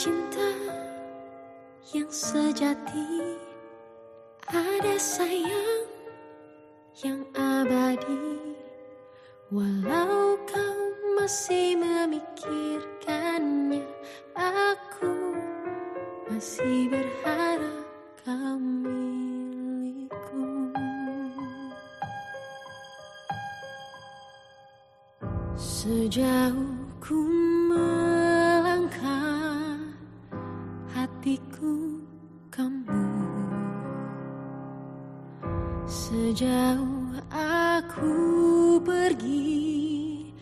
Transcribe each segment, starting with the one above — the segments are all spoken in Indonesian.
cinta yang sejati, ada sayang yang abadi. Walau kau masih memikirkannya, aku masih berharap kau milikku. Sejauh ku hatiku kamu. Sejauh aku pergi,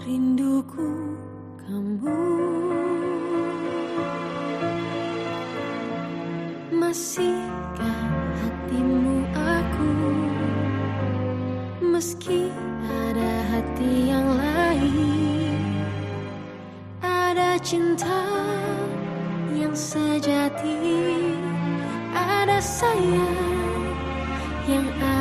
rinduku kamu. Masihkah hatimu aku? Meski ada hati yang lain, ada cinta sejati, ada sayang yang abadi.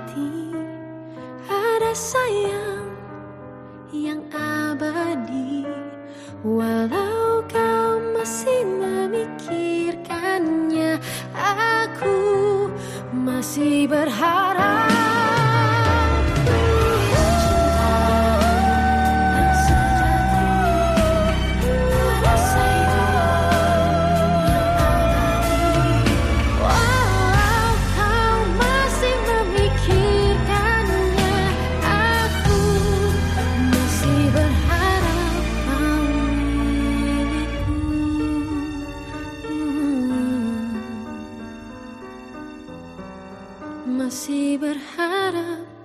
Sejati, ada sayang yang abadi. Walau kau masih memikirkannya, aku masih berharap. masih berharap